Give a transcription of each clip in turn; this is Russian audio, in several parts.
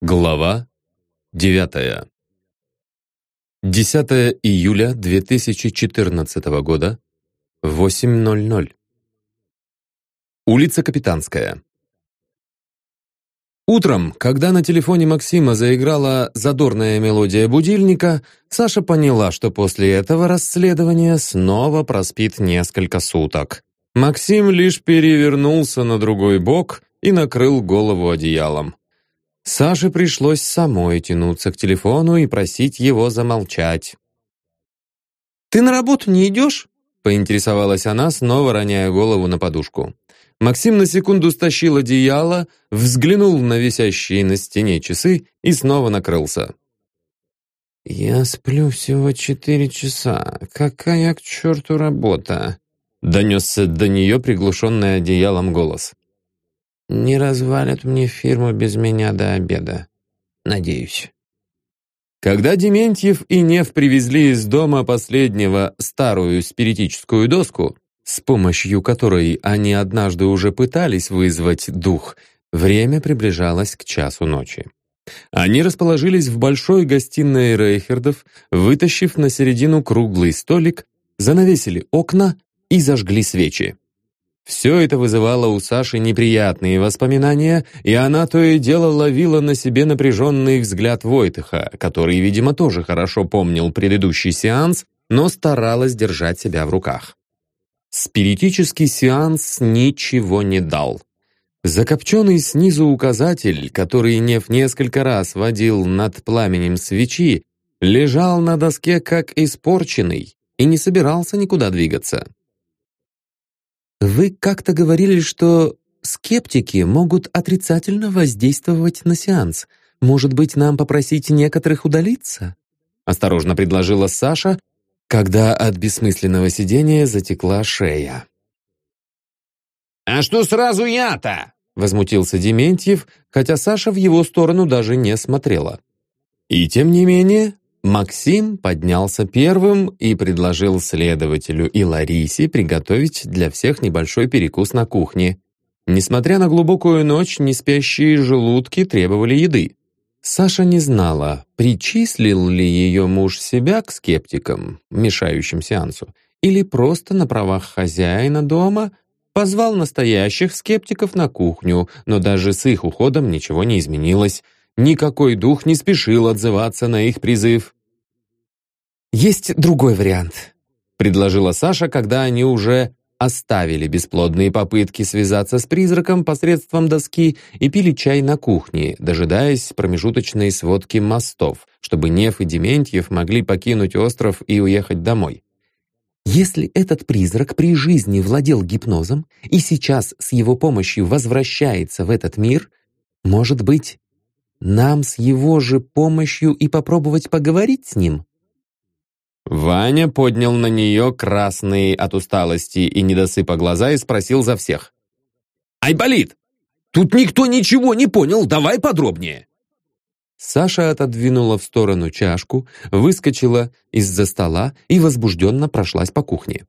Глава 9. 10 июля 2014 года, 8.00. Улица Капитанская. Утром, когда на телефоне Максима заиграла задорная мелодия будильника, Саша поняла, что после этого расследования снова проспит несколько суток. Максим лишь перевернулся на другой бок и накрыл голову одеялом. Саше пришлось самой тянуться к телефону и просить его замолчать. «Ты на работу не идешь?» — поинтересовалась она, снова роняя голову на подушку. Максим на секунду стащил одеяло, взглянул на висящие на стене часы и снова накрылся. «Я сплю всего четыре часа. Какая к черту работа?» Донесся до нее приглушенный одеялом голос. Не развалят мне фирму без меня до обеда. Надеюсь. Когда Дементьев и Нев привезли из дома последнего старую спиритическую доску, с помощью которой они однажды уже пытались вызвать дух, время приближалось к часу ночи. Они расположились в большой гостиной Рейхердов, вытащив на середину круглый столик, занавесили окна и зажгли свечи. Все это вызывало у Саши неприятные воспоминания, и она то и дело ловила на себе напряженный взгляд Войтыха, который, видимо, тоже хорошо помнил предыдущий сеанс, но старалась держать себя в руках. Спиритический сеанс ничего не дал. Закопченный снизу указатель, который Нев несколько раз водил над пламенем свечи, лежал на доске как испорченный и не собирался никуда двигаться. Вы как-то говорили, что скептики могут отрицательно воздействовать на сеанс. Может быть, нам попросить некоторых удалиться? Осторожно предложила Саша, когда от бессмысленного сидения затекла шея. «А что сразу я-то?» Возмутился Дементьев, хотя Саша в его сторону даже не смотрела. И тем не менее, Максим поднялся первым и предложил следователю и Ларисе приготовить для всех небольшой перекус на кухне. Несмотря на глубокую ночь, неспящие желудки требовали еды. Саша не знала, причислил ли ее муж себя к скептикам, мешающим сеансу, или просто на правах хозяина дома позвал настоящих скептиков на кухню, но даже с их уходом ничего не изменилось. Никакой дух не спешил отзываться на их призыв. «Есть другой вариант», — предложила Саша, когда они уже оставили бесплодные попытки связаться с призраком посредством доски и пили чай на кухне, дожидаясь промежуточной сводки мостов, чтобы Нев и Дементьев могли покинуть остров и уехать домой. Если этот призрак при жизни владел гипнозом и сейчас с его помощью возвращается в этот мир, может быть, нам с его же помощью и попробовать поговорить с ним? Ваня поднял на нее красные от усталости и недосыпа глаза и спросил за всех. «Айболит, тут никто ничего не понял, давай подробнее!» Саша отодвинула в сторону чашку, выскочила из-за стола и возбужденно прошлась по кухне.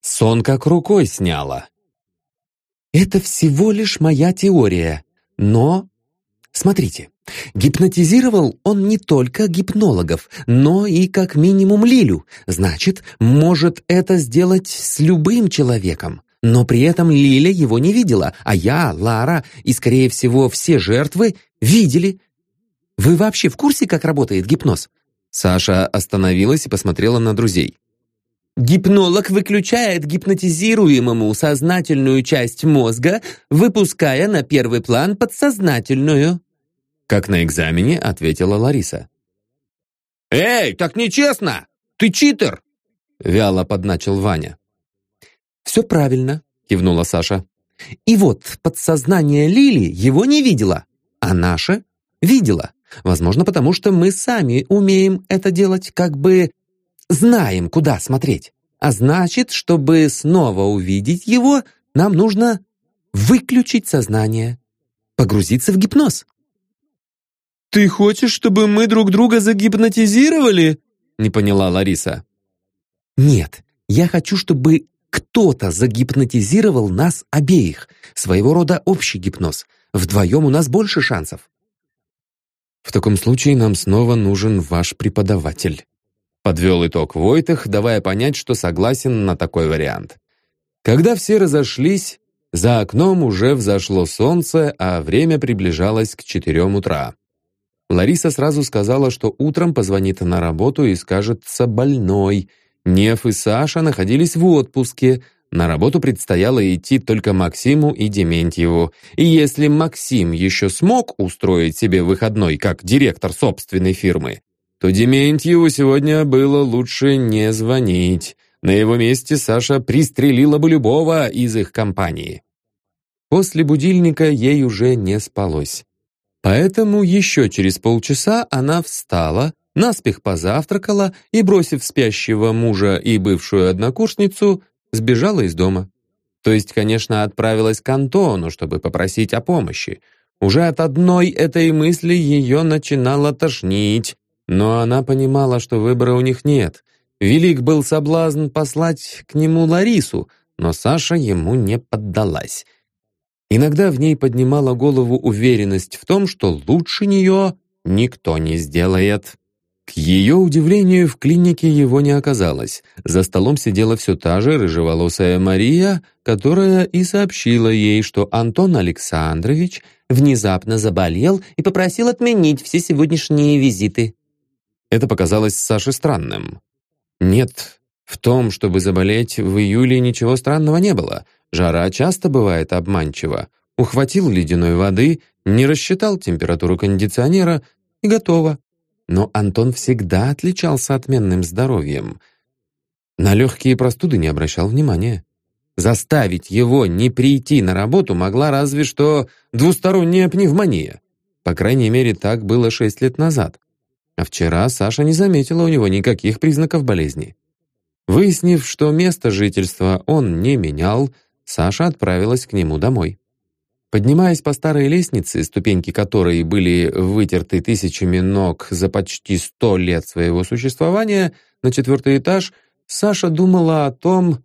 Сон как рукой сняла. «Это всего лишь моя теория, но Смотрите, гипнотизировал он не только гипнологов, но и как минимум Лилю. Значит, может это сделать с любым человеком. Но при этом Лиля его не видела, а я, Лара и, скорее всего, все жертвы видели. Вы вообще в курсе, как работает гипноз? Саша остановилась и посмотрела на друзей. Гипнолог выключает гипнотизируемому сознательную часть мозга, выпуская на первый план подсознательную. Как на экзамене ответила Лариса. «Эй, так нечестно! Ты читер!» Вяло подначил Ваня. «Все правильно», кивнула Саша. «И вот подсознание Лили его не видела, а наше видела. Возможно, потому что мы сами умеем это делать, как бы знаем, куда смотреть. А значит, чтобы снова увидеть его, нам нужно выключить сознание, погрузиться в гипноз. «Ты хочешь, чтобы мы друг друга загипнотизировали?» не поняла Лариса. «Нет, я хочу, чтобы кто-то загипнотизировал нас обеих. Своего рода общий гипноз. Вдвоем у нас больше шансов». В таком случае нам снова нужен ваш преподаватель. Подвел итог Войтых, давая понять, что согласен на такой вариант. Когда все разошлись, за окном уже взошло солнце, а время приближалось к четырем утра. Лариса сразу сказала, что утром позвонит на работу и скажется больной. Нев и Саша находились в отпуске. На работу предстояло идти только Максиму и Дементьеву. И если Максим еще смог устроить себе выходной как директор собственной фирмы, то Дементьеву сегодня было лучше не звонить. На его месте Саша пристрелила бы любого из их компании. После будильника ей уже не спалось. Поэтому еще через полчаса она встала, наспех позавтракала и, бросив спящего мужа и бывшую однокурсницу, сбежала из дома. То есть, конечно, отправилась к Антону, чтобы попросить о помощи. Уже от одной этой мысли ее начинало тошнить, но она понимала, что выбора у них нет. Велик был соблазн послать к нему Ларису, но Саша ему не поддалась. Иногда в ней поднимала голову уверенность в том, что лучше нее никто не сделает. К ее удивлению, в клинике его не оказалось. За столом сидела все та же рыжеволосая Мария, которая и сообщила ей, что Антон Александрович внезапно заболел и попросил отменить все сегодняшние визиты. Это показалось Саше странным. Нет, в том, чтобы заболеть в июле ничего странного не было. Жара часто бывает обманчива. Ухватил ледяной воды, не рассчитал температуру кондиционера и готово. Но Антон всегда отличался отменным здоровьем. На легкие простуды не обращал внимания. Заставить его не прийти на работу могла разве что двусторонняя пневмония. По крайней мере, так было шесть лет назад. А вчера Саша не заметила у него никаких признаков болезни. Выяснив, что место жительства он не менял, Саша отправилась к нему домой. Поднимаясь по старой лестнице, ступеньки которой были вытерты тысячами ног за почти сто лет своего существования, на четвертый этаж, Саша думала о том,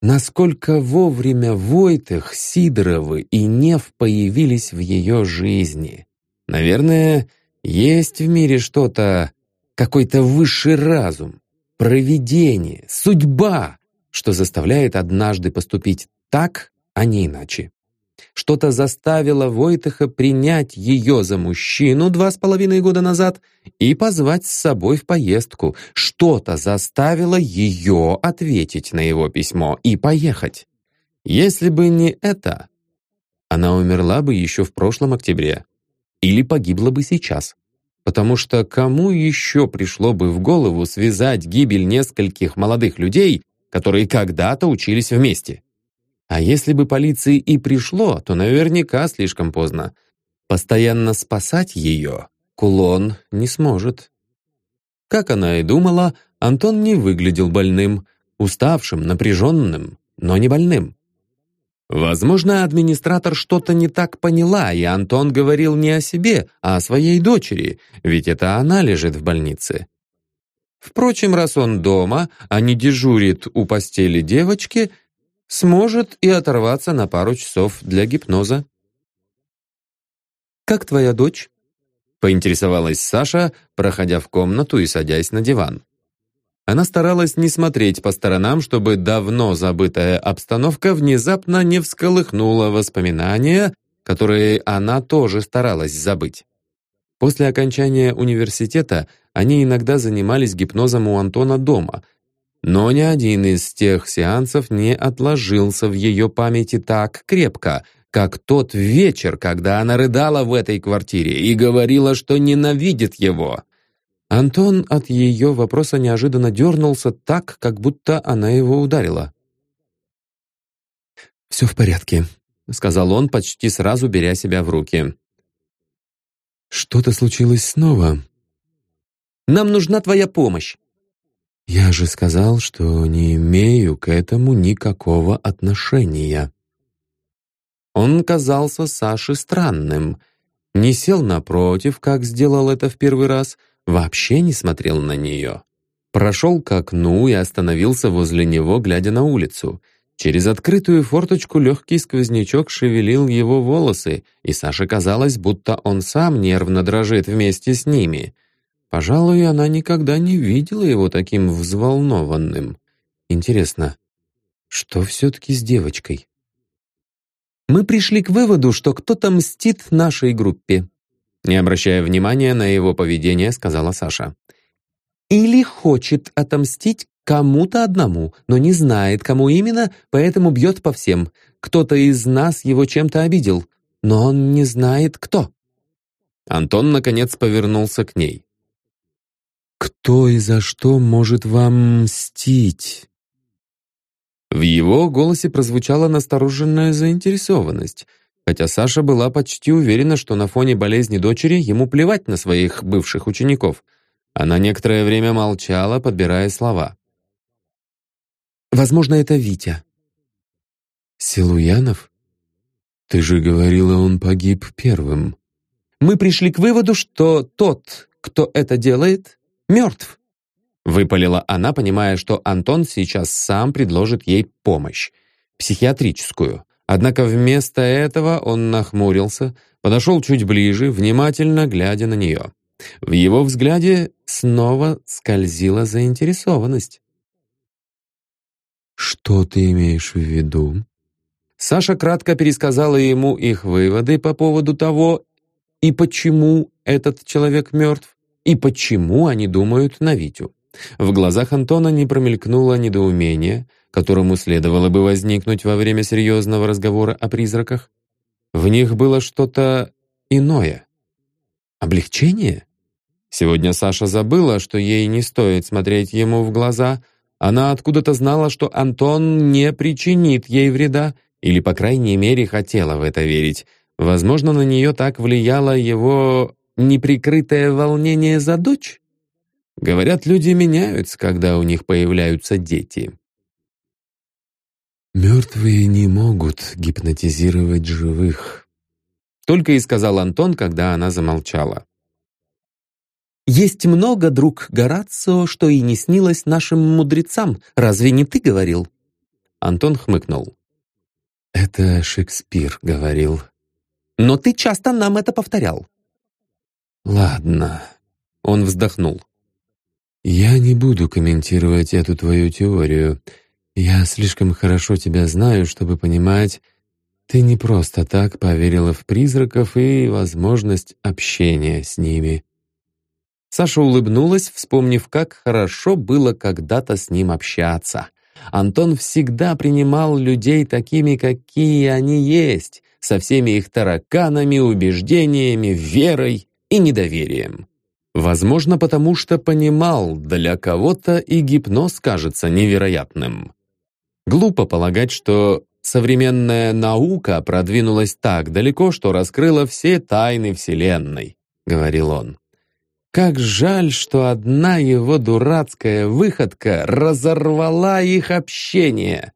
насколько вовремя Войтых, Сидоровы и Нев появились в ее жизни. Наверное, есть в мире что-то, какой-то высший разум, провидение, судьба, что заставляет однажды поступить так, а не иначе. Что-то заставило Войтыха принять ее за мужчину два с половиной года назад и позвать с собой в поездку. Что-то заставило ее ответить на его письмо и поехать. Если бы не это, она умерла бы еще в прошлом октябре или погибла бы сейчас. Потому что кому еще пришло бы в голову связать гибель нескольких молодых людей, которые когда-то учились вместе? А если бы полиции и пришло, то наверняка слишком поздно. Постоянно спасать ее кулон не сможет. Как она и думала, Антон не выглядел больным, уставшим, напряженным, но не больным. Возможно, администратор что-то не так поняла, и Антон говорил не о себе, а о своей дочери, ведь это она лежит в больнице. Впрочем, раз он дома, а не дежурит у постели девочки, сможет и оторваться на пару часов для гипноза. «Как твоя дочь?» — поинтересовалась Саша, проходя в комнату и садясь на диван. Она старалась не смотреть по сторонам, чтобы давно забытая обстановка внезапно не всколыхнула воспоминания, которые она тоже старалась забыть. После окончания университета они иногда занимались гипнозом у Антона дома, но ни один из тех сеансов не отложился в ее памяти так крепко, как тот вечер, когда она рыдала в этой квартире и говорила, что ненавидит его. Антон от ее вопроса неожиданно дернулся так, как будто она его ударила. «Все в порядке», — сказал он, почти сразу беря себя в руки. «Что-то случилось снова?» «Нам нужна твоя помощь!» «Я же сказал, что не имею к этому никакого отношения». Он казался Саше странным. Не сел напротив, как сделал это в первый раз — вообще не смотрел на нее. Прошел к окну и остановился возле него, глядя на улицу. Через открытую форточку легкий сквознячок шевелил его волосы, и Саше казалось, будто он сам нервно дрожит вместе с ними. Пожалуй, она никогда не видела его таким взволнованным. Интересно, что все-таки с девочкой? Мы пришли к выводу, что кто-то мстит нашей группе. Не обращая внимания на его поведение, сказала Саша. Или хочет отомстить кому-то одному, но не знает, кому именно, поэтому бьет по всем. Кто-то из нас его чем-то обидел, но он не знает, кто. Антон, наконец, повернулся к ней. «Кто и за что может вам мстить?» В его голосе прозвучала настороженная заинтересованность, хотя Саша была почти уверена, что на фоне болезни дочери ему плевать на своих бывших учеников. Она некоторое время молчала, подбирая слова. «Возможно, это Витя». «Силуянов? Ты же говорила, он погиб первым». «Мы пришли к выводу, что тот, кто это делает, мертв». Выпалила она, понимая, что Антон сейчас сам предложит ей помощь. Психиатрическую. Однако вместо этого он нахмурился, подошел чуть ближе, внимательно глядя на нее. В его взгляде снова скользила заинтересованность. «Что ты имеешь в виду?» Саша кратко пересказала ему их выводы по поводу того, и почему этот человек мертв, и почему они думают на Витю. В глазах Антона не промелькнуло недоумение, которому следовало бы возникнуть во время серьезного разговора о призраках. В них было что-то иное. Облегчение? Сегодня Саша забыла, что ей не стоит смотреть ему в глаза. Она откуда-то знала, что Антон не причинит ей вреда, или, по крайней мере, хотела в это верить. Возможно, на нее так влияло его неприкрытое волнение за дочь? Говорят, люди меняются, когда у них появляются дети. «Мертвые не могут гипнотизировать живых», — только и сказал Антон, когда она замолчала. «Есть много, друг Горацио, что и не снилось нашим мудрецам. Разве не ты говорил?» Антон хмыкнул. «Это Шекспир говорил». «Но ты часто нам это повторял». «Ладно». Он вздохнул. «Я не буду комментировать эту твою теорию. Я слишком хорошо тебя знаю, чтобы понимать, ты не просто так поверила в призраков и возможность общения с ними». Саша улыбнулась, вспомнив, как хорошо было когда-то с ним общаться. Антон всегда принимал людей такими, какие они есть, со всеми их тараканами, убеждениями, верой и недоверием. Возможно, потому что понимал, для кого-то и гипноз кажется невероятным. Глупо полагать, что современная наука продвинулась так далеко, что раскрыла все тайны Вселенной, говорил он. Как жаль, что одна его дурацкая выходка разорвала их общение.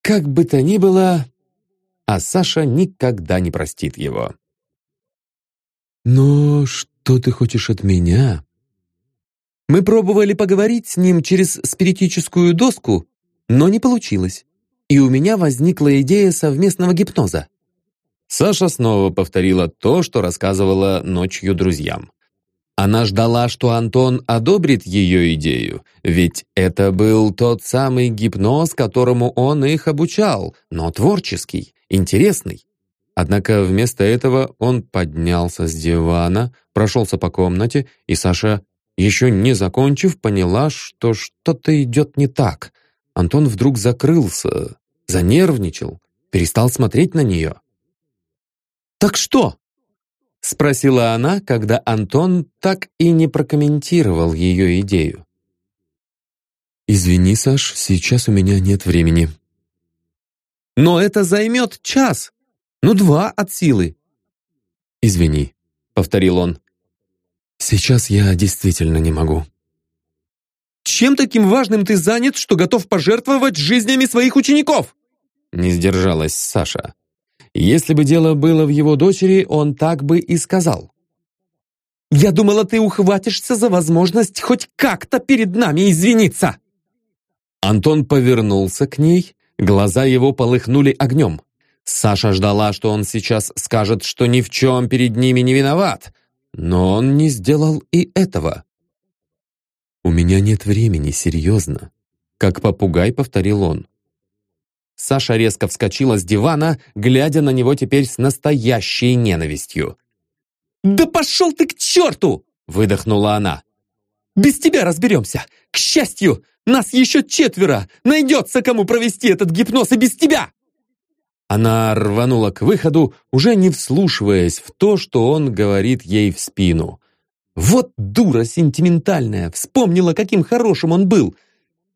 Как бы то ни было, а Саша никогда не простит его. «Но что ты хочешь от меня?» Мы пробовали поговорить с ним через спиритическую доску, но не получилось. И у меня возникла идея совместного гипноза. Саша снова повторила то, что рассказывала ночью друзьям. Она ждала, что Антон одобрит ее идею, ведь это был тот самый гипноз, которому он их обучал, но творческий, интересный. Однако вместо этого он поднялся с дивана, прошелся по комнате, и Саша, еще не закончив, поняла, что что-то идет не так. Антон вдруг закрылся, занервничал, перестал смотреть на нее. «Так что?» — спросила она, когда Антон так и не прокомментировал ее идею. «Извини, Саш, сейчас у меня нет времени». «Но это займет час!» Ну, два от силы. «Извини», — повторил он. «Сейчас я действительно не могу». «Чем таким важным ты занят, что готов пожертвовать жизнями своих учеников?» Не сдержалась Саша. Если бы дело было в его дочери, он так бы и сказал. «Я думала, ты ухватишься за возможность хоть как-то перед нами извиниться!» Антон повернулся к ней, Глаза его полыхнули огнем. Саша ждала, что он сейчас скажет, что ни в чем перед ними не виноват. Но он не сделал и этого. «У меня нет времени, серьезно», — как попугай повторил он. Саша резко вскочила с дивана, глядя на него теперь с настоящей ненавистью. «Да пошел ты к черту!» — выдохнула она. «Без тебя разберемся! К счастью, нас еще четверо! Найдется, кому провести этот гипноз и без тебя!» Она рванула к выходу, уже не вслушиваясь в то, что он говорит ей в спину. «Вот дура сентиментальная! Вспомнила, каким хорошим он был!»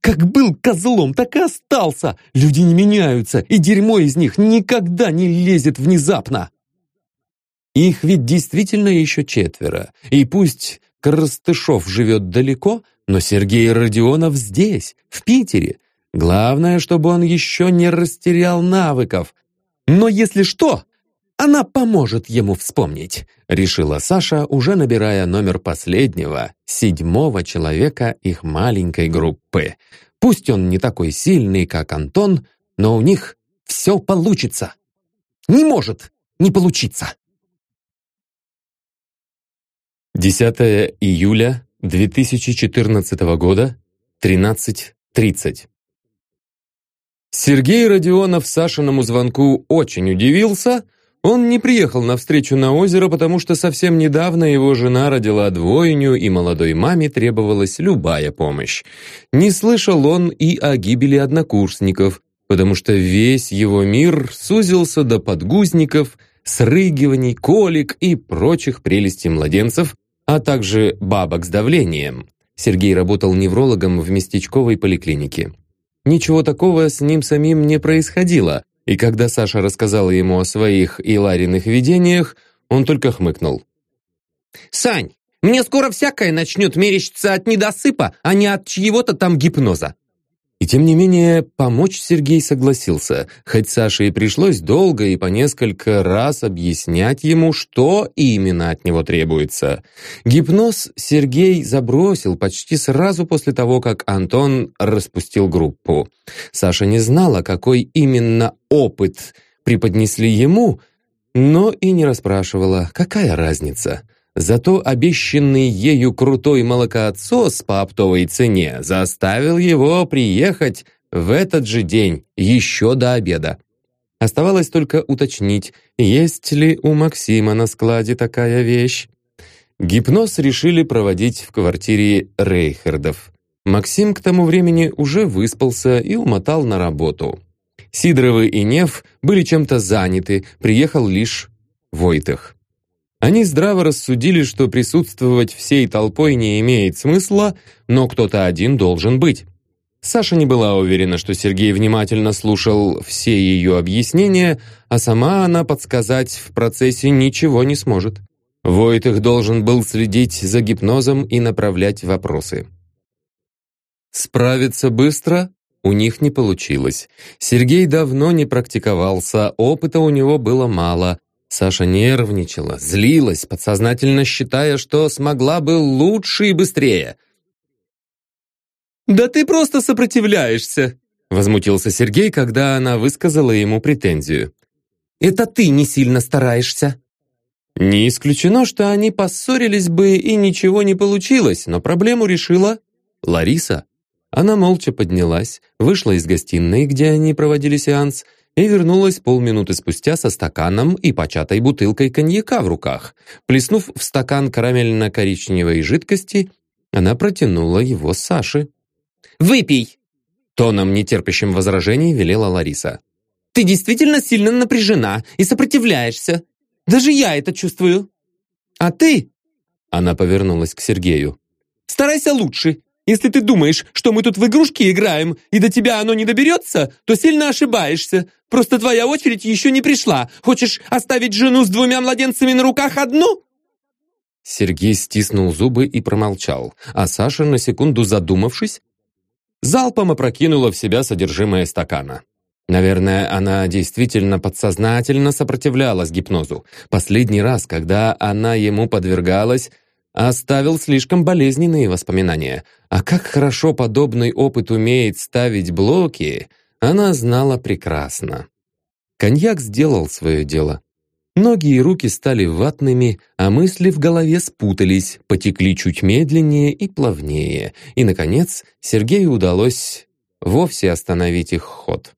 Как был козлом, так и остался. Люди не меняются, и дерьмо из них никогда не лезет внезапно. Их ведь действительно еще четверо. И пусть Коростышов живет далеко, но Сергей Родионов здесь, в Питере. Главное, чтобы он еще не растерял навыков. Но если что, она поможет ему вспомнить, решила Саша, уже набирая номер последнего, седьмого человека их маленькой группы. Пусть он не такой сильный, как Антон, но у них все получится. Не может не получиться. 10 июля 2014 года, 13.30. Сергей Родионов Сашиному звонку очень удивился. Он не приехал на встречу на озеро, потому что совсем недавно его жена родила двойню, и молодой маме требовалась любая помощь. Не слышал он и о гибели однокурсников, потому что весь его мир сузился до подгузников, срыгиваний, колик и прочих прелестей младенцев, а также бабок с давлением. Сергей работал неврологом в местечковой поликлинике. Ничего такого с ним самим не происходило, и когда Саша рассказала ему о своих и Лариных видениях, он только хмыкнул. «Сань, мне скоро всякое начнет мерещиться от недосыпа, а не от чьего-то там гипноза. И тем не менее, помочь Сергей согласился, хоть Саше и пришлось долго и по несколько раз объяснять ему, что именно от него требуется. Гипноз Сергей забросил почти сразу после того, как Антон распустил группу. Саша не знала, какой именно опыт преподнесли ему, но и не расспрашивала, какая разница. Зато обещанный ею крутой молокоотсос по оптовой цене заставил его приехать в этот же день, еще до обеда. Оставалось только уточнить, есть ли у Максима на складе такая вещь. Гипноз решили проводить в квартире Рейхардов. Максим к тому времени уже выспался и умотал на работу. Сидоровы и Нев были чем-то заняты, приехал лишь Войтых. Они здраво рассудили, что присутствовать всей толпой не имеет смысла, но кто-то один должен быть. Саша не была уверена, что Сергей внимательно слушал все ее объяснения, а сама она подсказать в процессе ничего не сможет. Войтых должен был следить за гипнозом и направлять вопросы. Справиться быстро у них не получилось. Сергей давно не практиковался, опыта у него было мало, Саша нервничала, злилась, подсознательно считая, что смогла бы лучше и быстрее. «Да ты просто сопротивляешься!» Возмутился Сергей, когда она высказала ему претензию. «Это ты не сильно стараешься!» Не исключено, что они поссорились бы и ничего не получилось, но проблему решила Лариса. Она молча поднялась, вышла из гостиной, где они проводили сеанс, и вернулась полминуты спустя со стаканом и початой бутылкой коньяка в руках. Плеснув в стакан карамельно-коричневой жидкости, она протянула его Саше. «Выпей!» Тоном, нетерпящим возражений, велела Лариса. «Ты действительно сильно напряжена и сопротивляешься. Даже я это чувствую. А ты...» Она повернулась к Сергею. «Старайся лучше если ты думаешь, что мы тут в игрушки играем, и до тебя оно не доберется, то сильно ошибаешься. Просто твоя очередь еще не пришла. Хочешь оставить жену с двумя младенцами на руках одну?» Сергей стиснул зубы и промолчал, а Саша, на секунду задумавшись, залпом опрокинула в себя содержимое стакана. Наверное, она действительно подсознательно сопротивлялась гипнозу. Последний раз, когда она ему подвергалась, оставил слишком болезненные воспоминания. А как хорошо подобный опыт умеет ставить блоки, она знала прекрасно. Коньяк сделал свое дело. Ноги и руки стали ватными, а мысли в голове спутались, потекли чуть медленнее и плавнее, и, наконец, Сергею удалось вовсе остановить их ход.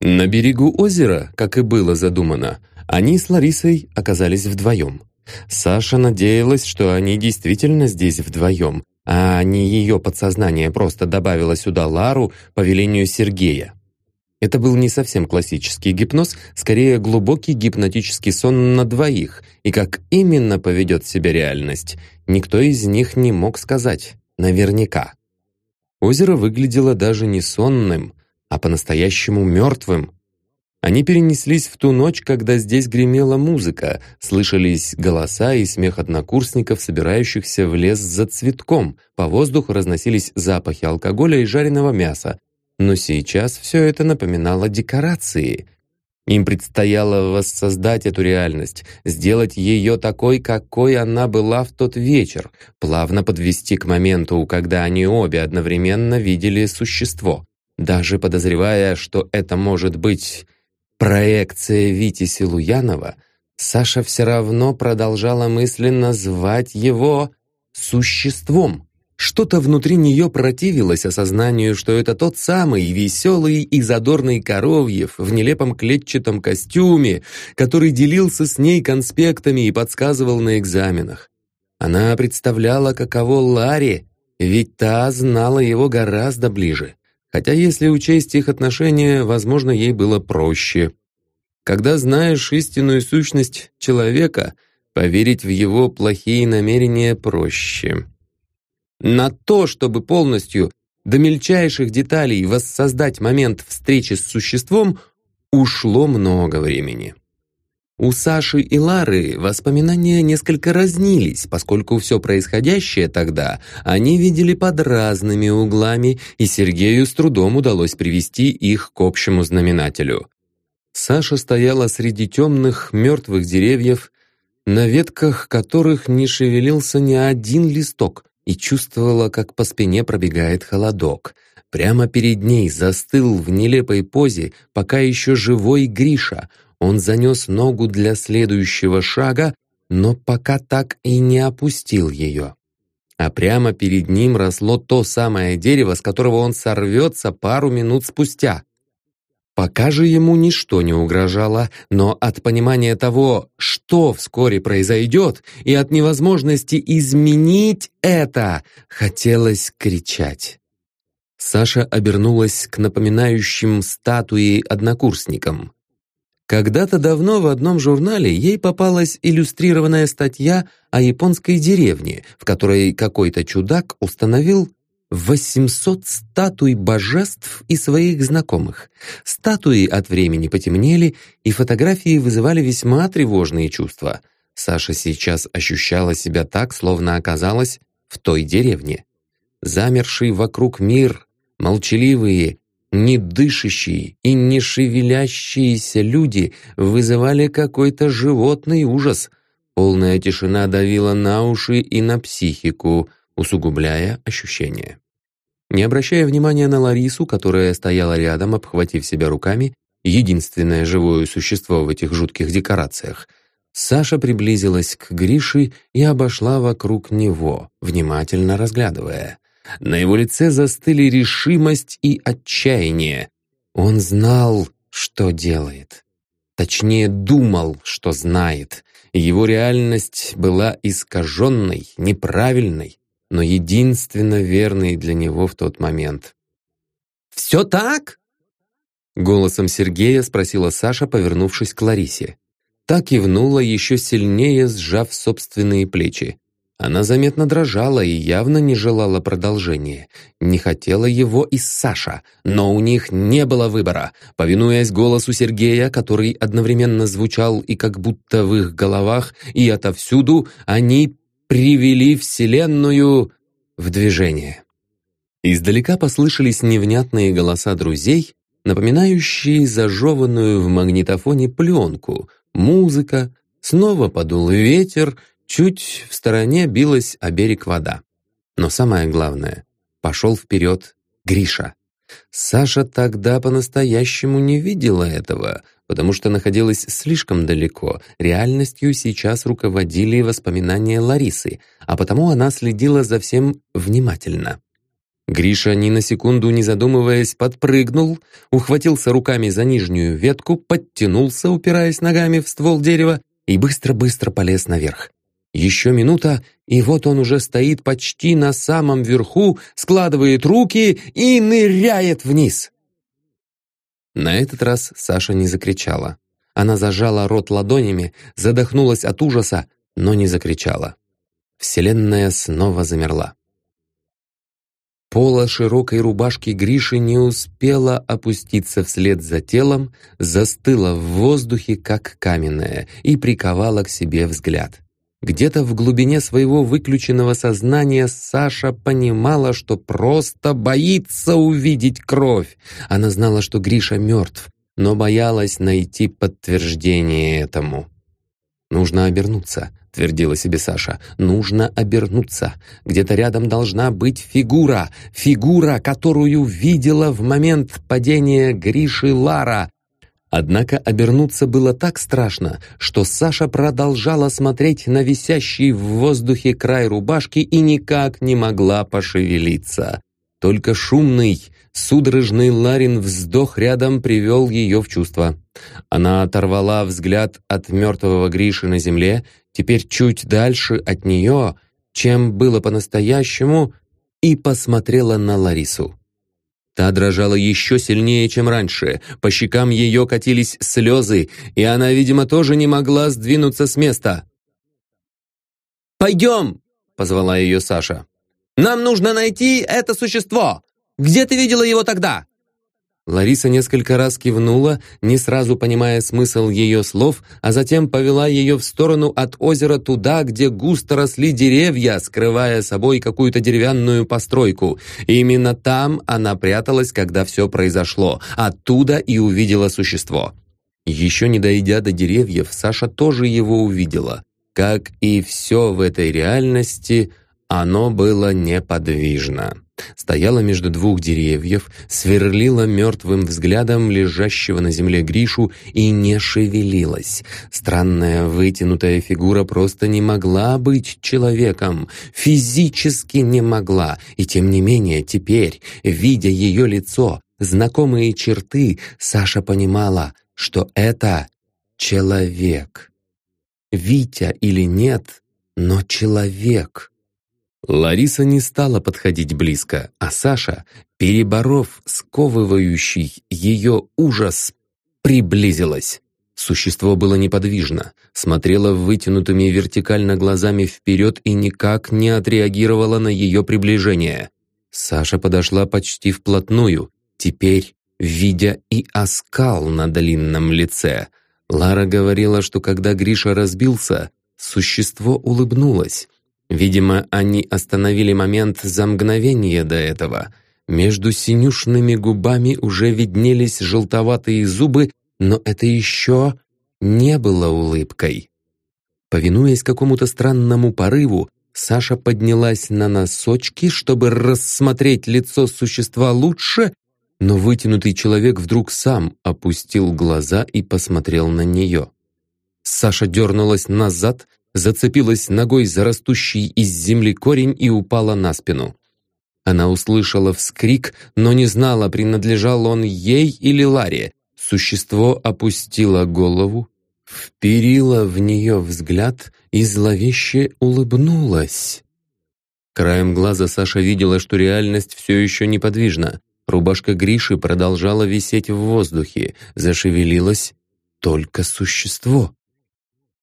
На берегу озера, как и было задумано, они с Ларисой оказались вдвоем. Саша надеялась, что они действительно здесь вдвоем, а не ее подсознание просто добавило сюда Лару по велению Сергея. Это был не совсем классический гипноз, скорее глубокий гипнотический сон на двоих, и как именно поведет себя реальность, никто из них не мог сказать наверняка. Озеро выглядело даже не сонным, а по-настоящему мертвым. Они перенеслись в ту ночь, когда здесь гремела музыка, слышались голоса и смех однокурсников, собирающихся в лес за цветком, по воздуху разносились запахи алкоголя и жареного мяса, но сейчас все это напоминало декорации. Им предстояло воссоздать эту реальность, сделать ее такой, какой она была в тот вечер, плавно подвести к моменту, когда они обе одновременно видели существо, даже подозревая, что это может быть проекция Вити Силуянова, Саша все равно продолжала мысленно звать его существом. Что-то внутри нее противилось осознанию, что это тот самый веселый и задорный Коровьев в нелепом клетчатом костюме, который делился с ней конспектами и подсказывал на экзаменах. Она представляла, каково Ларе, ведь та знала его гораздо ближе. Хотя, если учесть их отношения, возможно, ей было проще. Когда знаешь истинную сущность человека, поверить в его плохие намерения проще. На то, чтобы полностью, до мельчайших деталей воссоздать момент встречи с существом, ушло много времени. У Саши и Лары воспоминания несколько разнились, поскольку все происходящее тогда они видели под разными углами, и Сергею с трудом удалось привести их к общему знаменателю. Саша стояла среди темных, мертвых деревьев, на ветках которых не шевелился ни один листок, и чувствовала, как по спине пробегает холодок. Прямо перед ней застыл в нелепой позе пока еще живой Гриша. Он занес ногу для следующего шага, но пока так и не опустил ее. А прямо перед ним росло то самое дерево, с которого он сорвется пару минут спустя. Пока же ему ничто не угрожало, но от понимания того, что вскоре произойдет, и от невозможности изменить это, хотелось кричать. Саша обернулась к напоминающим статуи однокурсникам. Когда-то давно в одном журнале ей попалась иллюстрированная статья о японской деревне, в которой какой-то чудак установил 800 статуй божеств и своих знакомых. Статуи от времени потемнели, и фотографии вызывали весьма тревожные чувства. Саша сейчас ощущала себя так, словно оказалась в той деревне. Замерший вокруг мир, молчаливые, не дышащие и не шевелящиеся люди вызывали какой-то животный ужас. Полная тишина давила на уши и на психику, усугубляя ощущения. Не обращая внимания на Ларису, которая стояла рядом, обхватив себя руками, единственное живое существо в этих жутких декорациях, Саша приблизилась к Грише и обошла вокруг него, внимательно разглядывая. На его лице застыли решимость и отчаяние. Он знал, что делает. Точнее, думал, что знает. Его реальность была искаженной, неправильной, но единственно верный для него в тот момент. «Все так?» Голосом Сергея спросила Саша, повернувшись к Ларисе. Так кивнула, еще сильнее сжав собственные плечи. Она заметно дрожала и явно не желала продолжения. Не хотела его и Саша, но у них не было выбора. Повинуясь голосу Сергея, который одновременно звучал и как будто в их головах, и отовсюду, они привели Вселенную в движение. Издалека послышались невнятные голоса друзей, напоминающие зажеванную в магнитофоне пленку, музыка, снова подул ветер, чуть в стороне билась о берег вода. Но самое главное, пошел вперед Гриша. Саша тогда по-настоящему не видела этого, потому что находилась слишком далеко. Реальностью сейчас руководили воспоминания Ларисы, а потому она следила за всем внимательно. Гриша, ни на секунду не задумываясь, подпрыгнул, ухватился руками за нижнюю ветку, подтянулся, упираясь ногами в ствол дерева, и быстро-быстро полез наверх. Еще минута, и вот он уже стоит почти на самом верху, складывает руки и ныряет вниз. На этот раз Саша не закричала. Она зажала рот ладонями, задохнулась от ужаса, но не закричала. Вселенная снова замерла. Пола широкой рубашки Гриши не успела опуститься вслед за телом, застыла в воздухе, как каменная, и приковала к себе взгляд. Где-то в глубине своего выключенного сознания Саша понимала, что просто боится увидеть кровь. Она знала, что Гриша мертв, но боялась найти подтверждение этому. Нужно обернуться, твердила себе Саша. «Нужно обернуться. Где-то рядом должна быть фигура. Фигура, которую видела в момент падения Гриши Лара. Однако обернуться было так страшно, что Саша продолжала смотреть на висящий в воздухе край рубашки и никак не могла пошевелиться. Только шумный, судорожный Ларин вздох рядом привел ее в чувство. Она оторвала взгляд от мертвого Гриши на земле теперь чуть дальше от нее, чем было по-настоящему, и посмотрела на Ларису. Та дрожала еще сильнее, чем раньше, по щекам ее катились слезы, и она, видимо, тоже не могла сдвинуться с места. «Пойдем!» — позвала ее Саша. «Нам нужно найти это существо! Где ты видела его тогда?» Лариса несколько раз кивнула, не сразу понимая смысл ее слов, а затем повела ее в сторону от озера туда, где густо росли деревья, скрывая собой какую-то деревянную постройку. Именно там она пряталась, когда все произошло. Оттуда и увидела существо. Еще не дойдя до деревьев, Саша тоже его увидела. Как и все в этой реальности, оно было неподвижно стояла между двух деревьев, сверлила мертвым взглядом лежащего на земле Гришу и не шевелилась. Странная вытянутая фигура просто не могла быть человеком, физически не могла, и тем не менее теперь, видя ее лицо, знакомые черты, Саша понимала, что это человек. Витя или нет, но человек. Лариса не стала подходить близко, а Саша, переборов сковывающий ее ужас, приблизилась. Существо было неподвижно, смотрело вытянутыми вертикально глазами вперед и никак не отреагировало на ее приближение. Саша подошла почти вплотную, теперь видя и оскал на длинном лице. Лара говорила, что когда Гриша разбился, существо улыбнулось. Видимо, они остановили момент за мгновение до этого. Между синюшными губами уже виднелись желтоватые зубы, но это еще не было улыбкой. Повинуясь какому-то странному порыву, Саша поднялась на носочки, чтобы рассмотреть лицо существа лучше, но вытянутый человек вдруг сам опустил глаза и посмотрел на нее. Саша дернулась назад, зацепилась ногой за растущий из земли корень и упала на спину. Она услышала вскрик, но не знала, принадлежал он ей или Ларе. Существо опустило голову, вперило в нее взгляд и зловеще улыбнулось. Краем глаза Саша видела, что реальность все еще неподвижна. Рубашка Гриши продолжала висеть в воздухе, зашевелилось только существо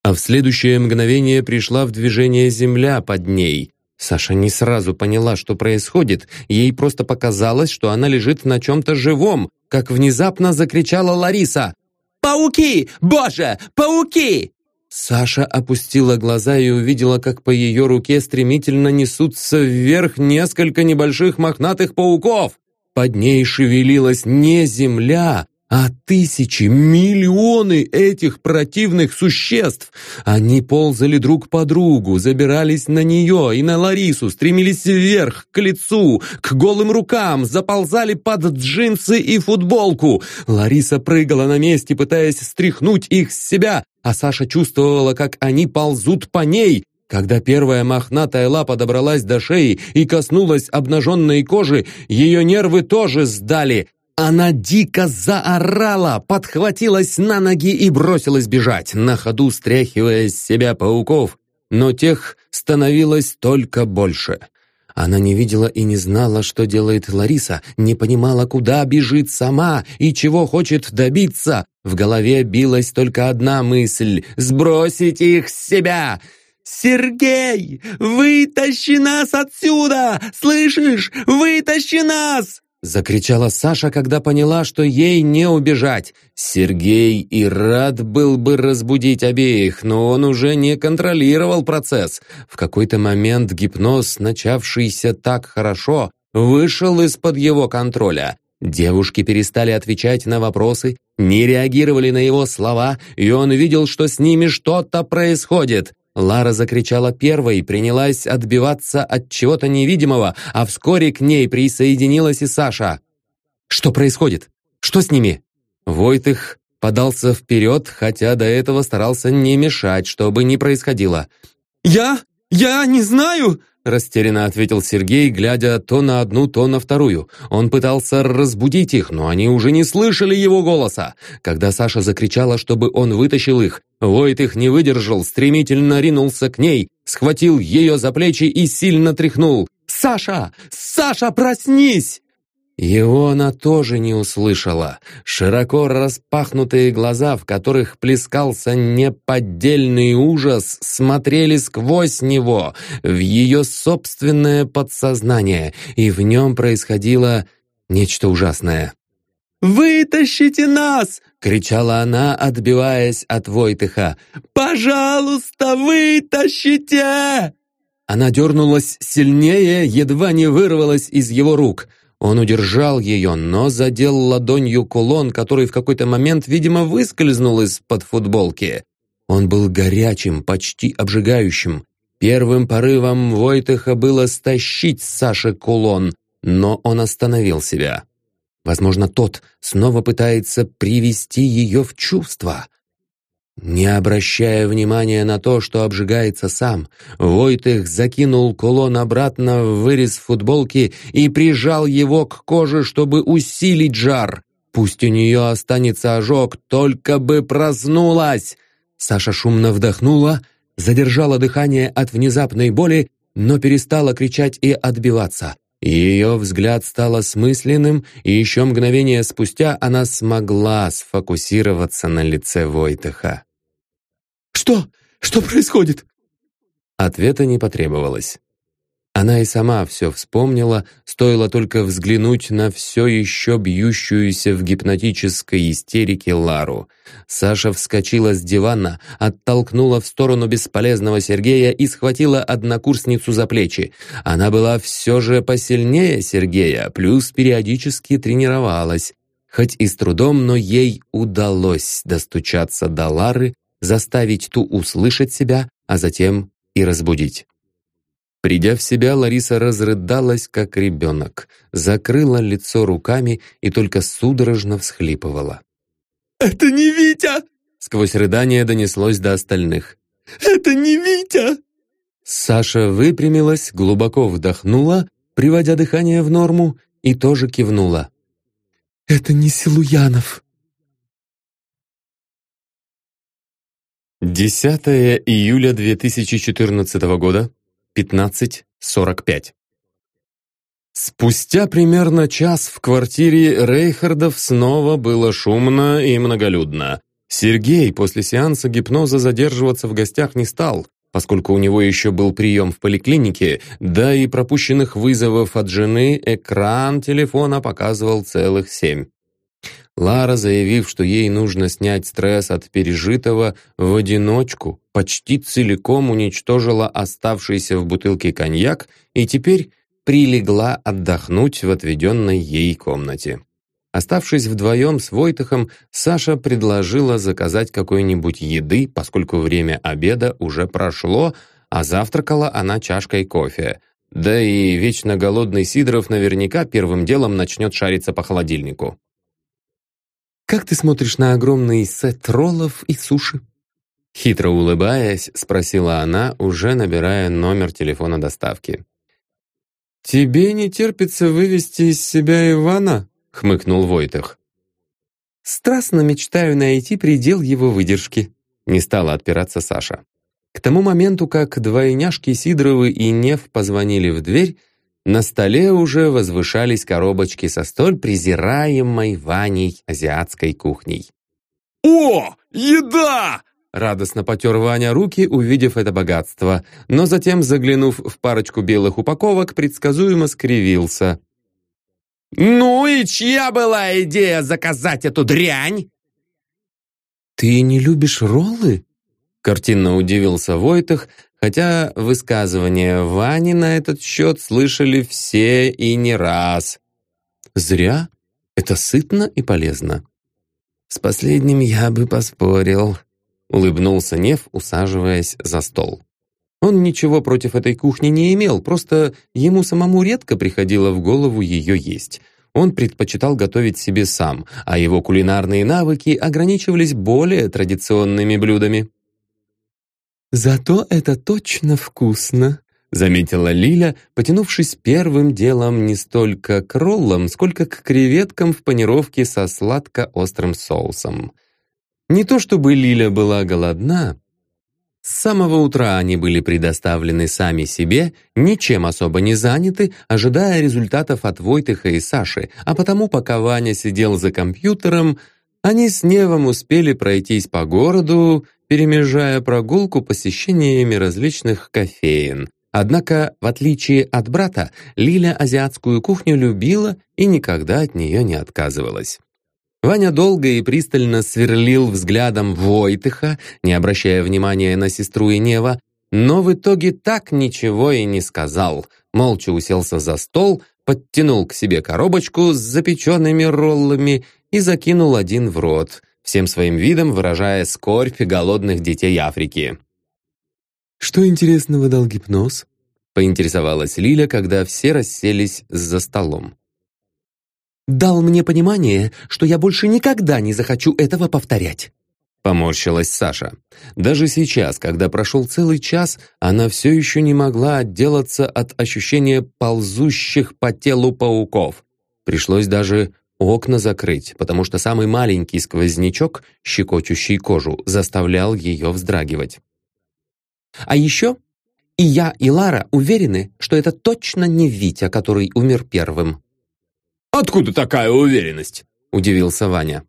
а в следующее мгновение пришла в движение земля под ней. Саша не сразу поняла, что происходит, ей просто показалось, что она лежит на чем-то живом, как внезапно закричала Лариса. «Пауки! Боже, пауки!» Саша опустила глаза и увидела, как по ее руке стремительно несутся вверх несколько небольших мохнатых пауков. Под ней шевелилась не земля, а тысячи, миллионы этих противных существ. Они ползали друг по другу, забирались на нее и на Ларису, стремились вверх, к лицу, к голым рукам, заползали под джинсы и футболку. Лариса прыгала на месте, пытаясь стряхнуть их с себя, а Саша чувствовала, как они ползут по ней, когда первая мохнатая лапа добралась до шеи и коснулась обнаженной кожи, ее нервы тоже сдали. Она дико заорала, подхватилась на ноги и бросилась бежать, на ходу стряхивая с себя пауков, но тех становилось только больше. Она не видела и не знала, что делает Лариса, не понимала, куда бежит сама и чего хочет добиться. В голове билась только одна мысль — сбросить их с себя — «Сергей, вытащи нас отсюда! Слышишь? Вытащи нас!» Закричала Саша, когда поняла, что ей не убежать. Сергей и рад был бы разбудить обеих, но он уже не контролировал процесс. В какой-то момент гипноз, начавшийся так хорошо, вышел из-под его контроля. Девушки перестали отвечать на вопросы, не реагировали на его слова, и он видел, что с ними что-то происходит. Лара закричала первой, и принялась отбиваться от чего-то невидимого, а вскоре к ней присоединилась и Саша. «Что происходит? Что с ними?» Войтых подался вперед, хотя до этого старался не мешать, чтобы не происходило. «Я? Я не знаю!» Растерянно ответил Сергей, глядя то на одну, то на вторую. Он пытался разбудить их, но они уже не слышали его голоса. Когда Саша закричала, чтобы он вытащил их, Войт их не выдержал, стремительно ринулся к ней, схватил ее за плечи и сильно тряхнул. «Саша! Саша, проснись!» Его она тоже не услышала. Широко распахнутые глаза, в которых плескался неподдельный ужас, смотрели сквозь него, в ее собственное подсознание, и в нем происходило нечто ужасное. «Вытащите нас!» — кричала она, отбиваясь от Войтыха. «Пожалуйста, вытащите!» Она дернулась сильнее, едва не вырвалась из его рук — он удержал ее, но задел ладонью кулон, который в какой-то момент, видимо, выскользнул из-под футболки. Он был горячим, почти обжигающим. Первым порывом Войтыха было стащить с Саши кулон, но он остановил себя. Возможно, тот снова пытается привести ее в чувство. Не обращая внимания на то, что обжигается сам, Войтых закинул кулон обратно в вырез футболки и прижал его к коже, чтобы усилить жар. Пусть у нее останется ожог, только бы проснулась. Саша шумно вдохнула, задержала дыхание от внезапной боли, но перестала кричать и отбиваться. Ее взгляд стал осмысленным, и еще мгновение спустя она смогла сфокусироваться на лице Войтыха. «Что? Что происходит?» Ответа не потребовалось. Она и сама все вспомнила, стоило только взглянуть на все еще бьющуюся в гипнотической истерике Лару. Саша вскочила с дивана, оттолкнула в сторону бесполезного Сергея и схватила однокурсницу за плечи. Она была все же посильнее Сергея, плюс периодически тренировалась. Хоть и с трудом, но ей удалось достучаться до Лары, заставить ту услышать себя, а затем и разбудить. Придя в себя, Лариса разрыдалась, как ребенок, закрыла лицо руками и только судорожно всхлипывала. «Это не Витя!» Сквозь рыдание донеслось до остальных. «Это не Витя!» Саша выпрямилась, глубоко вдохнула, приводя дыхание в норму, и тоже кивнула. «Это не Силуянов!» 10 июля 2014 года, 15.45. Спустя примерно час в квартире Рейхардов снова было шумно и многолюдно. Сергей после сеанса гипноза задерживаться в гостях не стал, поскольку у него еще был прием в поликлинике, да и пропущенных вызовов от жены экран телефона показывал целых семь. Лара, заявив, что ей нужно снять стресс от пережитого, в одиночку почти целиком уничтожила оставшийся в бутылке коньяк и теперь прилегла отдохнуть в отведенной ей комнате. Оставшись вдвоем с Войтахом, Саша предложила заказать какой-нибудь еды, поскольку время обеда уже прошло, а завтракала она чашкой кофе. Да и вечно голодный Сидоров наверняка первым делом начнет шариться по холодильнику. «Как ты смотришь на огромный сет роллов и суши?» Хитро улыбаясь, спросила она, уже набирая номер телефона доставки. «Тебе не терпится вывести из себя Ивана?» — хмыкнул Войтах. «Страстно мечтаю найти предел его выдержки», — не стала отпираться Саша. К тому моменту, как двойняшки Сидоровы и Нев позвонили в дверь, на столе уже возвышались коробочки со столь презираемой Ваней азиатской кухней. «О, еда!» Радостно потер Ваня руки, увидев это богатство, но затем, заглянув в парочку белых упаковок, предсказуемо скривился. «Ну и чья была идея заказать эту дрянь?» «Ты не любишь роллы?» Картинно удивился Войтах, хотя высказывания Вани на этот счет слышали все и не раз. «Зря. Это сытно и полезно». «С последним я бы поспорил», улыбнулся Нев, усаживаясь за стол. Он ничего против этой кухни не имел, просто ему самому редко приходило в голову ее есть. Он предпочитал готовить себе сам, а его кулинарные навыки ограничивались более традиционными блюдами. «Зато это точно вкусно», — заметила Лиля, потянувшись первым делом не столько к роллам, сколько к креветкам в панировке со сладко-острым соусом. Не то чтобы Лиля была голодна. С самого утра они были предоставлены сами себе, ничем особо не заняты, ожидая результатов от Войтыха и Саши, а потому, пока Ваня сидел за компьютером, они с Невом успели пройтись по городу, перемежая прогулку посещениями различных кофеин. Однако, в отличие от брата, Лиля азиатскую кухню любила и никогда от нее не отказывалась. Ваня долго и пристально сверлил взглядом Войтыха, не обращая внимания на сестру и Нева, но в итоге так ничего и не сказал. Молча уселся за стол, подтянул к себе коробочку с запеченными роллами и закинул один в рот, всем своим видом выражая скорбь голодных детей Африки. «Что интересного дал гипноз?» — поинтересовалась Лиля, когда все расселись за столом дал мне понимание, что я больше никогда не захочу этого повторять. Поморщилась Саша. Даже сейчас, когда прошел целый час, она все еще не могла отделаться от ощущения ползущих по телу пауков. Пришлось даже окна закрыть, потому что самый маленький сквознячок, щекочущий кожу, заставлял ее вздрагивать. А еще и я, и Лара уверены, что это точно не Витя, который умер первым. «Откуда такая уверенность?» – удивился Ваня.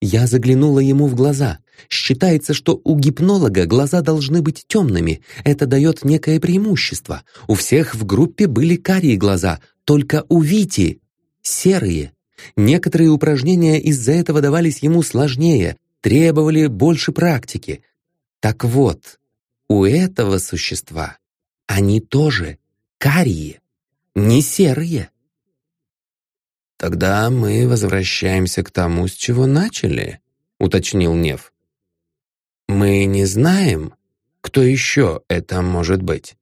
Я заглянула ему в глаза. Считается, что у гипнолога глаза должны быть темными. Это дает некое преимущество. У всех в группе были карие глаза, только у Вити – серые. Некоторые упражнения из-за этого давались ему сложнее, требовали больше практики. Так вот, у этого существа они тоже карие, не серые. «Тогда мы возвращаемся к тому, с чего начали», — уточнил Нев. «Мы не знаем, кто еще это может быть».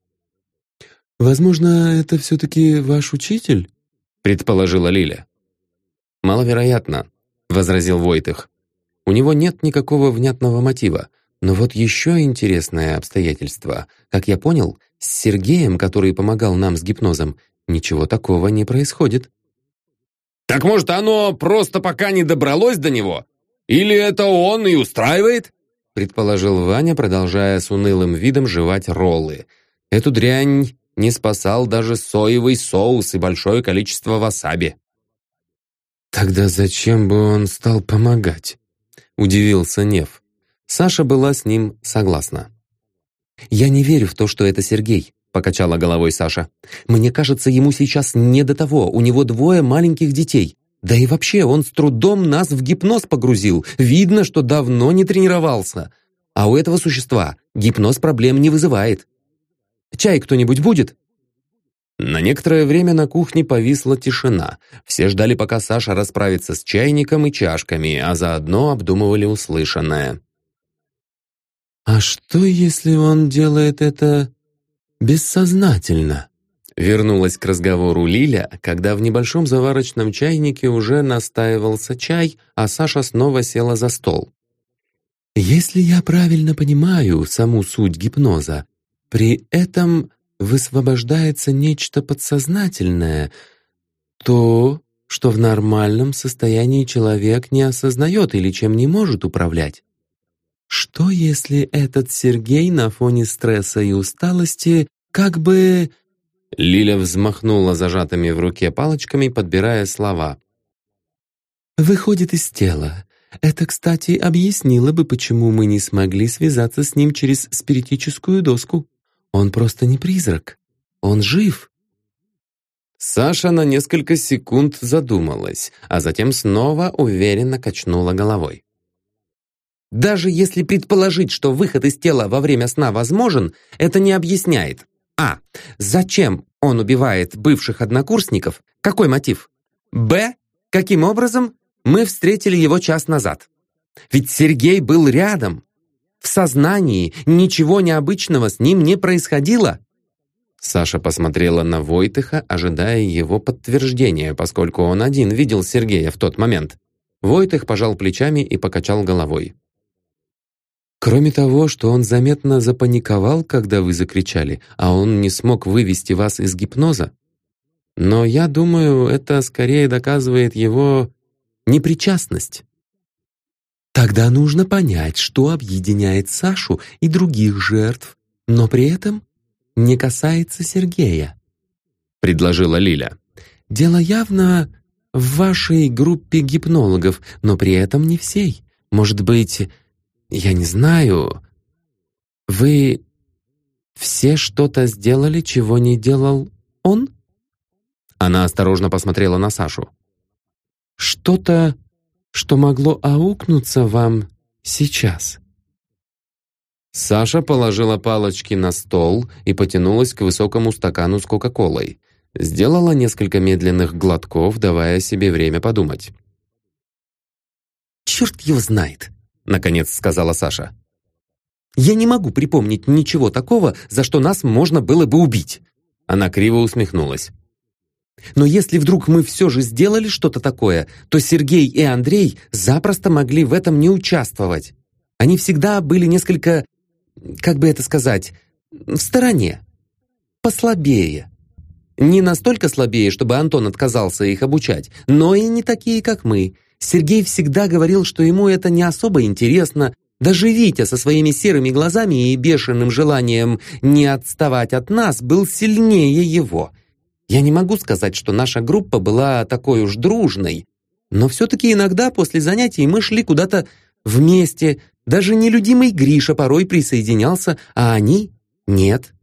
«Возможно, это все-таки ваш учитель?» — предположила Лиля. «Маловероятно», — возразил Войтых. «У него нет никакого внятного мотива. Но вот еще интересное обстоятельство. Как я понял, с Сергеем, который помогал нам с гипнозом, ничего такого не происходит». Так может, оно просто пока не добралось до него? Или это он и устраивает?» предположил Ваня, продолжая с унылым видом жевать роллы. Эту дрянь не спасал даже соевый соус и большое количество васаби. «Тогда зачем бы он стал помогать?» — удивился Нев. Саша была с ним согласна. «Я не верю в то, что это Сергей покачала головой Саша. «Мне кажется, ему сейчас не до того, у него двое маленьких детей. Да и вообще, он с трудом нас в гипноз погрузил. Видно, что давно не тренировался. А у этого существа гипноз проблем не вызывает. Чай кто-нибудь будет?» На некоторое время на кухне повисла тишина. Все ждали, пока Саша расправится с чайником и чашками, а заодно обдумывали услышанное. «А что, если он делает это бессознательно?» Вернулась к разговору Лиля, когда в небольшом заварочном чайнике уже настаивался чай, а Саша снова села за стол. «Если я правильно понимаю саму суть гипноза, при этом высвобождается нечто подсознательное, то, что в нормальном состоянии человек не осознает или чем не может управлять. Что если этот Сергей на фоне стресса и усталости как бы... Лиля взмахнула зажатыми в руке палочками, подбирая слова. «Выходит из тела. Это, кстати, объяснило бы, почему мы не смогли связаться с ним через спиритическую доску. Он просто не призрак. Он жив. Саша на несколько секунд задумалась, а затем снова уверенно качнула головой. Даже если предположить, что выход из тела во время сна возможен, это не объясняет. А. Зачем он убивает бывших однокурсников? Какой мотив? Б. Каким образом мы встретили его час назад? Ведь Сергей был рядом, в сознании ничего необычного с ним не происходило. Саша посмотрела на Войтыха, ожидая его подтверждения, поскольку он один видел Сергея в тот момент. Войтых пожал плечами и покачал головой. Кроме того, что он заметно запаниковал, когда вы закричали, а он не смог вывести вас из гипноза. Но я думаю, это скорее доказывает его непричастность. Тогда нужно понять, что объединяет Сашу и других жертв, но при этом не касается Сергея. Предложила Лиля. Дело явно в вашей группе гипнологов, но при этом не всей. Может быть, я не знаю, вы все что-то сделали, чего не делал он? Она осторожно посмотрела на Сашу. Что-то что могло аукнуться вам сейчас?» Саша положила палочки на стол и потянулась к высокому стакану с Кока-Колой. Сделала несколько медленных глотков, давая себе время подумать. «Черт его знает!» — наконец сказала Саша. «Я не могу припомнить ничего такого, за что нас можно было бы убить!» Она криво усмехнулась. Но если вдруг мы все же сделали что-то такое, то Сергей и Андрей запросто могли в этом не участвовать. Они всегда были несколько, как бы это сказать, в стороне. Послабее. Не настолько слабее, чтобы Антон отказался их обучать, но и не такие, как мы. Сергей всегда говорил, что ему это не особо интересно, даже Витя со своими серыми глазами и бешеным желанием не отставать от нас был сильнее его – я не могу сказать, что наша группа была такой уж дружной, но все-таки иногда после занятий мы шли куда-то вместе, даже нелюдимый Гриша порой присоединялся, а они — нет.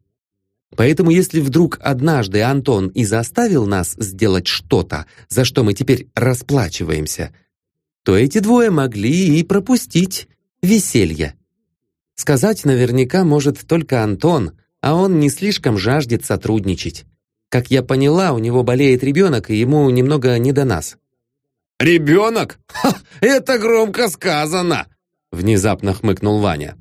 Поэтому если вдруг однажды Антон и заставил нас сделать что-то, за что мы теперь расплачиваемся, то эти двое могли и пропустить веселье. Сказать наверняка может только Антон, а он не слишком жаждет сотрудничать. Как я поняла, у него болеет ребенок, и ему немного не до нас». «Ребенок? Ха, это громко сказано!» Внезапно хмыкнул Ваня.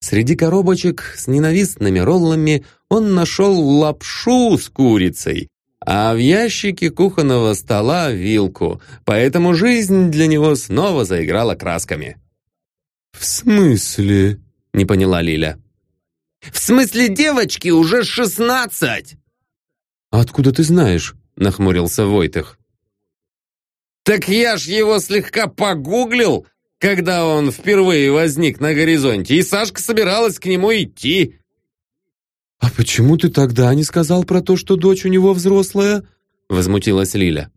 Среди коробочек с ненавистными роллами он нашел лапшу с курицей, а в ящике кухонного стола вилку, поэтому жизнь для него снова заиграла красками. «В смысле?» — не поняла Лиля. «В смысле девочки уже шестнадцать!» «Откуда ты знаешь?» — нахмурился Войтых. «Так я ж его слегка погуглил, когда он впервые возник на горизонте, и Сашка собиралась к нему идти». «А почему ты тогда не сказал про то, что дочь у него взрослая?» — возмутилась Лиля.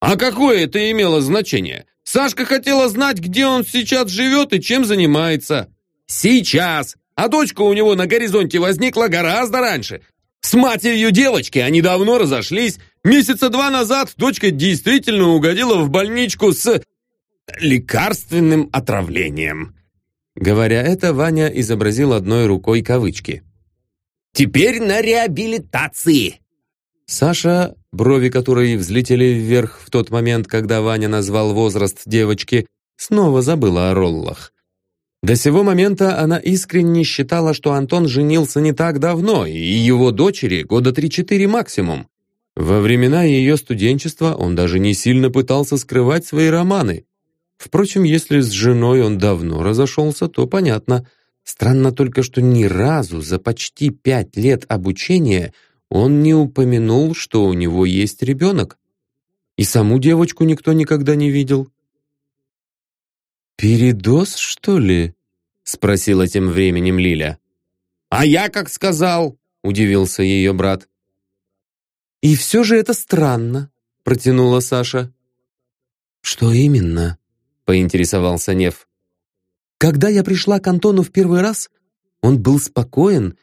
«А какое это имело значение? Сашка хотела знать, где он сейчас живет и чем занимается. Сейчас! А дочка у него на горизонте возникла гораздо раньше. С матерью девочки они давно разошлись. Месяца два назад дочка действительно угодила в больничку с лекарственным отравлением. Говоря это, Ваня изобразил одной рукой кавычки. Теперь на реабилитации!» Саша, брови которой взлетели вверх в тот момент, когда Ваня назвал возраст девочки, снова забыла о роллах. До сего момента она искренне считала, что Антон женился не так давно, и его дочери года 3-4 максимум. Во времена ее студенчества он даже не сильно пытался скрывать свои романы. Впрочем, если с женой он давно разошелся, то понятно. Странно только, что ни разу за почти пять лет обучения он не упомянул, что у него есть ребенок. И саму девочку никто никогда не видел. «Передоз, что ли?» — спросила тем временем Лиля. «А я как сказал?» — удивился ее брат. «И все же это странно», — протянула Саша. «Что именно?» — поинтересовался Нев. «Когда я пришла к Антону в первый раз, он был спокоен,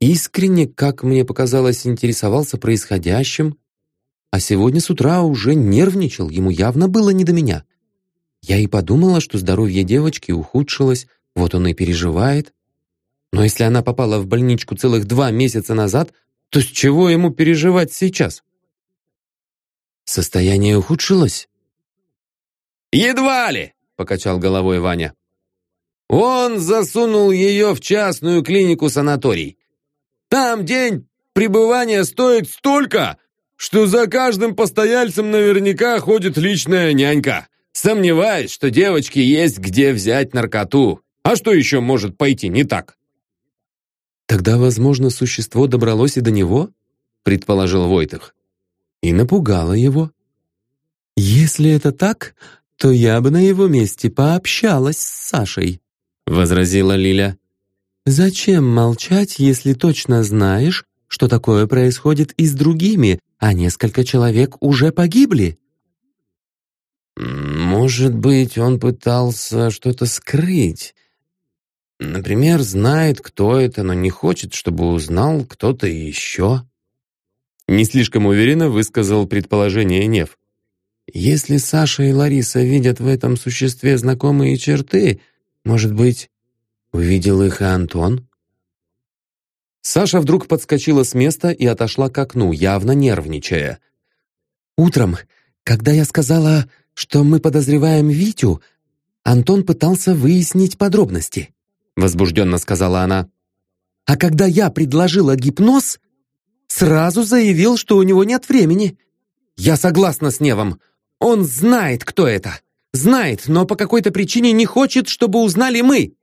искренне, как мне показалось, интересовался происходящим, а сегодня с утра уже нервничал, ему явно было не до меня. Я и подумала, что здоровье девочки ухудшилось, вот он и переживает. Но если она попала в больничку целых два месяца назад, то с чего ему переживать сейчас? Состояние ухудшилось? «Едва ли!» — покачал головой Ваня. «Он засунул ее в частную клинику-санаторий. Там день пребывания стоит столько, что за каждым постояльцем наверняка ходит личная нянька. Сомневаюсь, что девочке есть где взять наркоту. А что еще может пойти не так? Тогда, возможно, существо добралось и до него, предположил Войтых, и напугало его. Если это так, то я бы на его месте пообщалась с Сашей, возразила Лиля. Зачем молчать, если точно знаешь, что такое происходит и с другими, а несколько человек уже погибли? Может быть, он пытался что-то скрыть. Например, знает, кто это, но не хочет, чтобы узнал кто-то еще. Не слишком уверенно высказал предположение Нев. Если Саша и Лариса видят в этом существе знакомые черты, может быть, увидел их и Антон? Саша вдруг подскочила с места и отошла к окну, явно нервничая. «Утром, когда я сказала что мы подозреваем Витю, Антон пытался выяснить подробности», — возбужденно сказала она. «А когда я предложила гипноз, сразу заявил, что у него нет времени. Я согласна с Невом. Он знает, кто это. Знает, но по какой-то причине не хочет, чтобы узнали мы».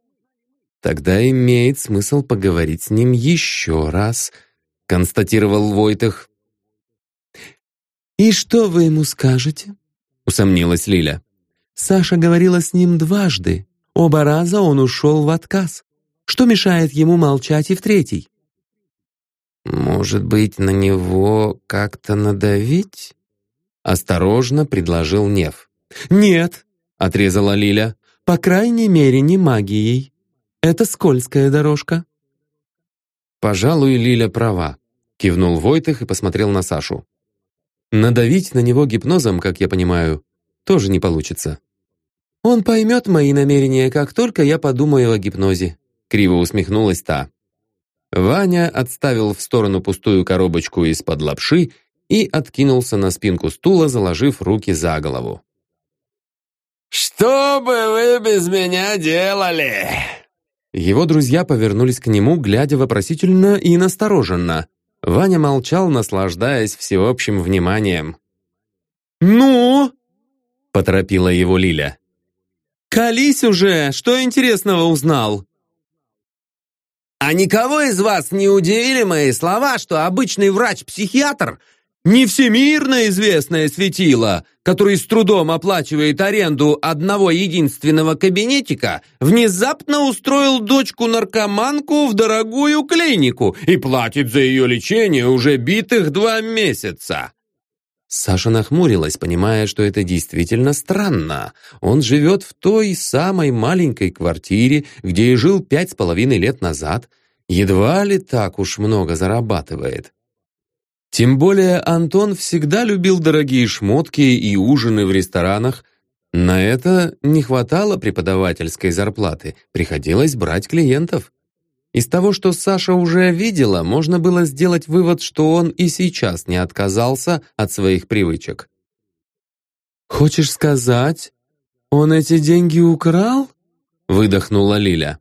«Тогда имеет смысл поговорить с ним еще раз», — констатировал Войтых. «И что вы ему скажете?» Усомнилась Лиля. Саша говорила с ним дважды. Оба раза он ушел в отказ. Что мешает ему молчать и в третий? «Может быть, на него как-то надавить?» Осторожно предложил Нев. «Нет», — отрезала Лиля. «По крайней мере, не магией. Это скользкая дорожка». «Пожалуй, Лиля права», — кивнул Войтых и посмотрел на Сашу. Надавить на него гипнозом, как я понимаю, тоже не получится. «Он поймет мои намерения, как только я подумаю о гипнозе», криво усмехнулась та. Ваня отставил в сторону пустую коробочку из-под лапши и откинулся на спинку стула, заложив руки за голову. «Что бы вы без меня делали?» Его друзья повернулись к нему, глядя вопросительно и настороженно. Ваня молчал, наслаждаясь всеобщим вниманием. «Ну?» — поторопила его Лиля. «Колись уже! Что интересного узнал?» «А никого из вас не удивили мои слова, что обычный врач-психиатр не всемирно известное светило, который с трудом оплачивает аренду одного единственного кабинетика, внезапно устроил дочку-наркоманку в дорогую клинику и платит за ее лечение уже битых два месяца. Саша нахмурилась, понимая, что это действительно странно. Он живет в той самой маленькой квартире, где и жил пять с половиной лет назад. Едва ли так уж много зарабатывает. Тем более Антон всегда любил дорогие шмотки и ужины в ресторанах. На это не хватало преподавательской зарплаты, приходилось брать клиентов. Из того, что Саша уже видела, можно было сделать вывод, что он и сейчас не отказался от своих привычек. «Хочешь сказать, он эти деньги украл?» выдохнула Лиля.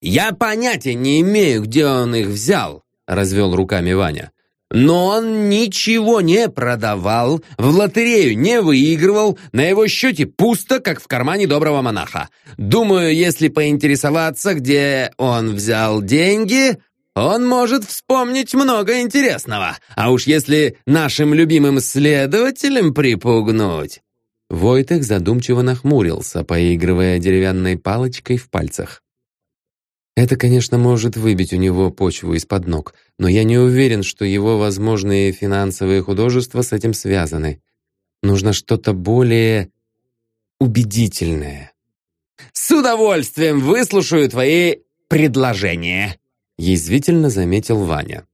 «Я понятия не имею, где он их взял», развел руками Ваня. Но он ничего не продавал, в лотерею не выигрывал, на его счете пусто, как в кармане доброго монаха. Думаю, если поинтересоваться, где он взял деньги, он может вспомнить много интересного. А уж если нашим любимым следователям припугнуть... Войтых задумчиво нахмурился, поигрывая деревянной палочкой в пальцах. Это, конечно, может выбить у него почву из-под ног, но я не уверен, что его возможные финансовые художества с этим связаны. Нужно что-то более убедительное. «С удовольствием выслушаю твои предложения», язвительно заметил Ваня.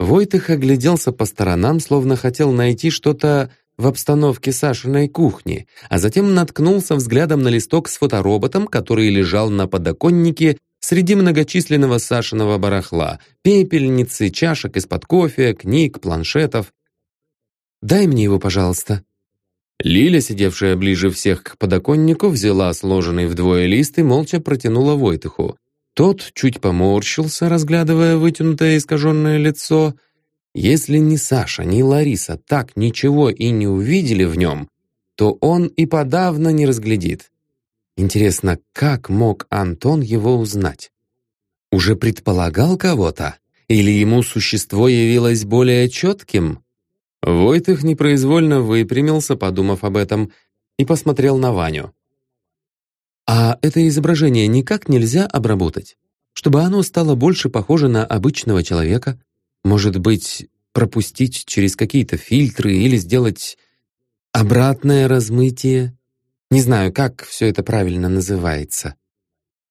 Войтых огляделся по сторонам, словно хотел найти что-то в обстановке Сашиной кухни, а затем наткнулся взглядом на листок с фотороботом, который лежал на подоконнике среди многочисленного Сашиного барахла, пепельницы, чашек из-под кофе, книг, планшетов. «Дай мне его, пожалуйста». Лиля, сидевшая ближе всех к подоконнику, взяла сложенный вдвое лист и молча протянула Войтыху. Тот чуть поморщился, разглядывая вытянутое искаженное лицо. Если ни Саша, ни Лариса так ничего и не увидели в нем, то он и подавно не разглядит. Интересно, как мог Антон его узнать? Уже предполагал кого-то? Или ему существо явилось более четким? Войтых непроизвольно выпрямился, подумав об этом, и посмотрел на Ваню. «А это изображение никак нельзя обработать? Чтобы оно стало больше похоже на обычного человека? Может быть, пропустить через какие-то фильтры или сделать обратное размытие?» Не знаю, как все это правильно называется».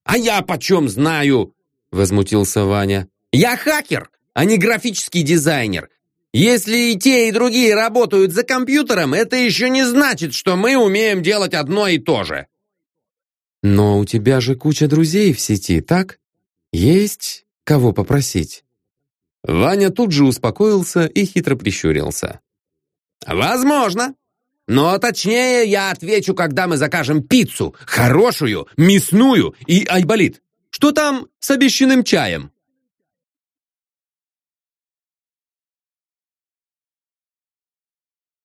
«А я почем знаю?» — возмутился Ваня. «Я хакер, а не графический дизайнер. Если и те, и другие работают за компьютером, это еще не значит, что мы умеем делать одно и то же». «Но у тебя же куча друзей в сети, так? Есть кого попросить?» Ваня тут же успокоился и хитро прищурился. «Возможно. Но точнее я отвечу, когда мы закажем пиццу. Хорошую, мясную и айболит. Что там с обещанным чаем?